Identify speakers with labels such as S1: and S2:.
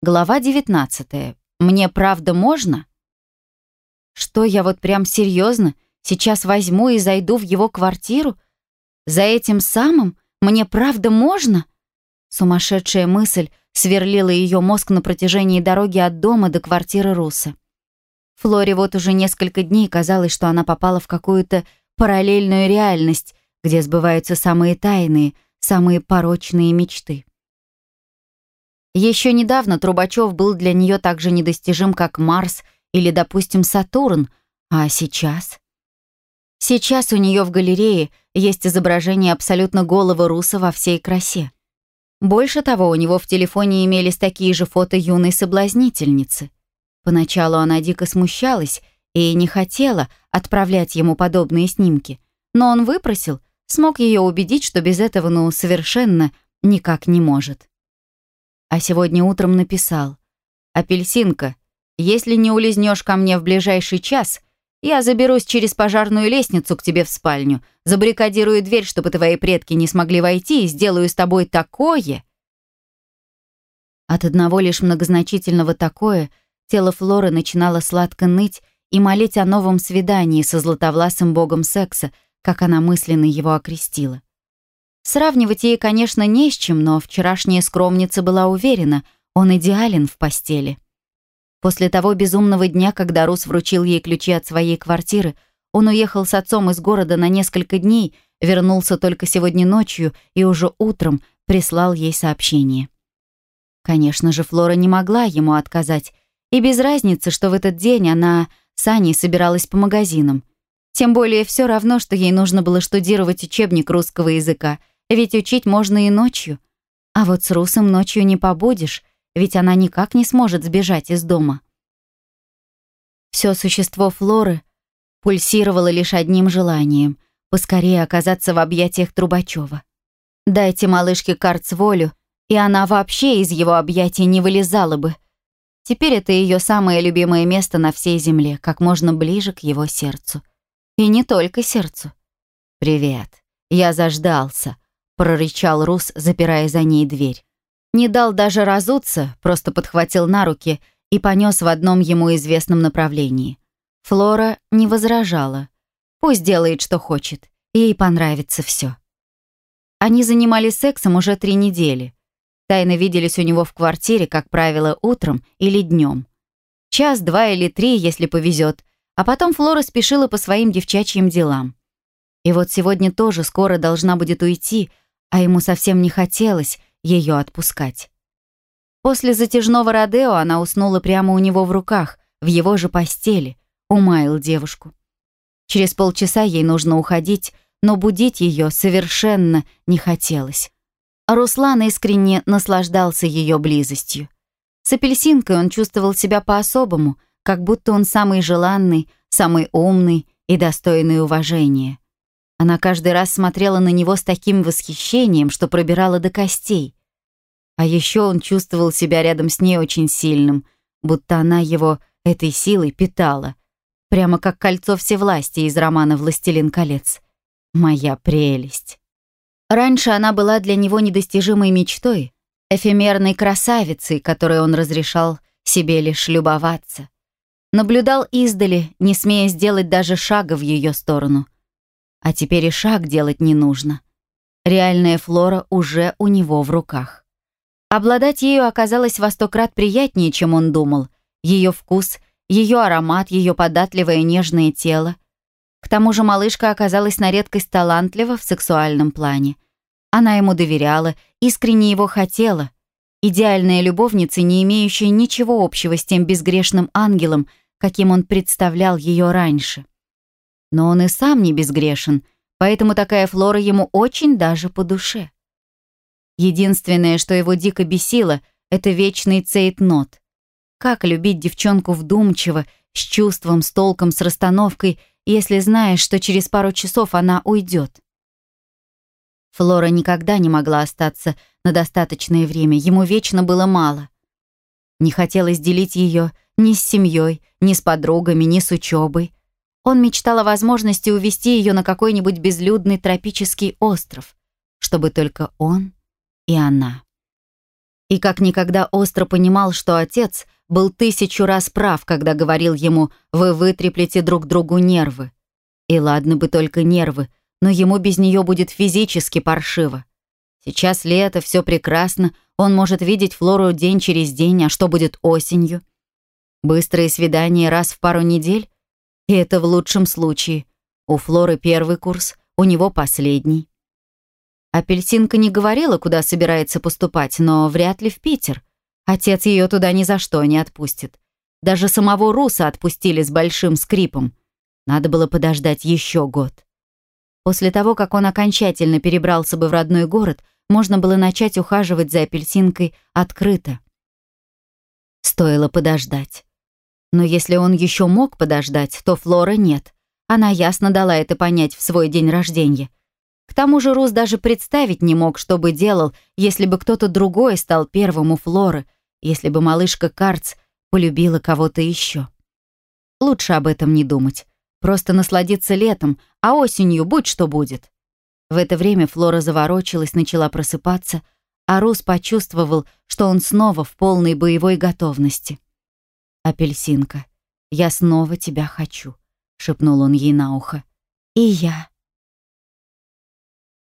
S1: Глава 19. Мне правда можно? Что я вот прям серьезно сейчас возьму и зайду в его квартиру? За этим самым мне правда можно? Сумасшедшая мысль сверлила ее мозг на протяжении дороги от дома до квартиры Руса. Флоре вот уже несколько дней казалось, что она попала в какую-то параллельную реальность, где сбываются самые тайные, самые порочные мечты. Еще недавно Трубачев был для нее так же недостижим, как Марс или, допустим, Сатурн, а сейчас? Сейчас у нее в галерее есть изображение абсолютно голого руса во всей красе. Больше того, у него в телефоне имелись такие же фото юной соблазнительницы. Поначалу она дико смущалась и не хотела отправлять ему подобные снимки, но он выпросил, смог ее убедить, что без этого ну совершенно никак не может. А сегодня утром написал. «Апельсинка, если не улизнешь ко мне в ближайший час, я заберусь через пожарную лестницу к тебе в спальню, забаррикадирую дверь, чтобы твои предки не смогли войти, и сделаю с тобой такое». От одного лишь многозначительного «такое» тело Флоры начинало сладко ныть и молить о новом свидании со златовласым богом секса, как она мысленно его окрестила. Сравнивать ей, конечно, не с чем, но вчерашняя скромница была уверена, он идеален в постели. После того безумного дня, когда Рус вручил ей ключи от своей квартиры, он уехал с отцом из города на несколько дней, вернулся только сегодня ночью и уже утром прислал ей сообщение. Конечно же, Флора не могла ему отказать, и без разницы, что в этот день она с Аней собиралась по магазинам. Тем более все равно, что ей нужно было штудировать учебник русского языка, ведь учить можно и ночью. А вот с Русом ночью не побудешь, ведь она никак не сможет сбежать из дома. Все существо Флоры пульсировало лишь одним желанием — поскорее оказаться в объятиях Трубачева. Дайте малышке Карц волю, и она вообще из его объятий не вылезала бы. Теперь это ее самое любимое место на всей земле, как можно ближе к его сердцу. И не только сердцу. «Привет, я заждался», прорычал Рус, запирая за ней дверь. Не дал даже разуться, просто подхватил на руки и понес в одном ему известном направлении. Флора не возражала. Пусть делает, что хочет. Ей понравится все. Они занимались сексом уже три недели. Тайно виделись у него в квартире, как правило, утром или днем. Час, два или три, если повезет. А потом Флора спешила по своим девчачьим делам. И вот сегодня тоже скоро должна будет уйти, а ему совсем не хотелось ее отпускать. После затяжного Родео она уснула прямо у него в руках, в его же постели, умаял девушку. Через полчаса ей нужно уходить, но будить ее совершенно не хотелось. А Руслан искренне наслаждался ее близостью. С апельсинкой он чувствовал себя по-особому, как будто он самый желанный, самый умный и достойный уважения. Она каждый раз смотрела на него с таким восхищением, что пробирала до костей. А еще он чувствовал себя рядом с ней очень сильным, будто она его этой силой питала. Прямо как кольцо всевластия из романа «Властелин колец». Моя прелесть. Раньше она была для него недостижимой мечтой, эфемерной красавицей, которой он разрешал себе лишь любоваться. Наблюдал издали, не смея сделать даже шага в ее сторону — а теперь и шаг делать не нужно. Реальная флора уже у него в руках. Обладать ею оказалось во сто крат приятнее, чем он думал. Ее вкус, ее аромат, ее податливое нежное тело. К тому же малышка оказалась на редкость талантлива в сексуальном плане. Она ему доверяла, искренне его хотела. Идеальная любовница, не имеющая ничего общего с тем безгрешным ангелом, каким он представлял ее раньше. Но он и сам не безгрешен, поэтому такая флора ему очень даже по душе. Единственное, что его дико бесило, это вечный цейтнот. Как любить девчонку вдумчиво, с чувством, с толком, с расстановкой, если знаешь, что через пару часов она уйдет? Флора никогда не могла остаться на достаточное время, ему вечно было мало. Не хотелось делить ее ни с семьей, ни с подругами, ни с учебой. Он мечтал о возможности увезти ее на какой-нибудь безлюдный тропический остров, чтобы только он и она. И как никогда остро понимал, что отец был тысячу раз прав, когда говорил ему «Вы вытреплете друг другу нервы». И ладно бы только нервы, но ему без нее будет физически паршиво. Сейчас лето, все прекрасно, он может видеть Флору день через день, а что будет осенью? Быстрые свидания раз в пару недель? И это в лучшем случае. У Флоры первый курс, у него последний. Апельсинка не говорила, куда собирается поступать, но вряд ли в Питер. Отец ее туда ни за что не отпустит. Даже самого Руса отпустили с большим скрипом. Надо было подождать еще год. После того, как он окончательно перебрался бы в родной город, можно было начать ухаживать за апельсинкой открыто. Стоило подождать. Но если он еще мог подождать, то Флора нет. Она ясно дала это понять в свой день рождения. К тому же Рус даже представить не мог, что бы делал, если бы кто-то другой стал первым у Флоры, если бы малышка Карц полюбила кого-то еще. Лучше об этом не думать. Просто насладиться летом, а осенью будь что будет. В это время Флора заворочилась, начала просыпаться, а Рус почувствовал, что он снова в полной боевой готовности. «Апельсинка, я снова тебя хочу», — шепнул он ей на ухо. «И я»,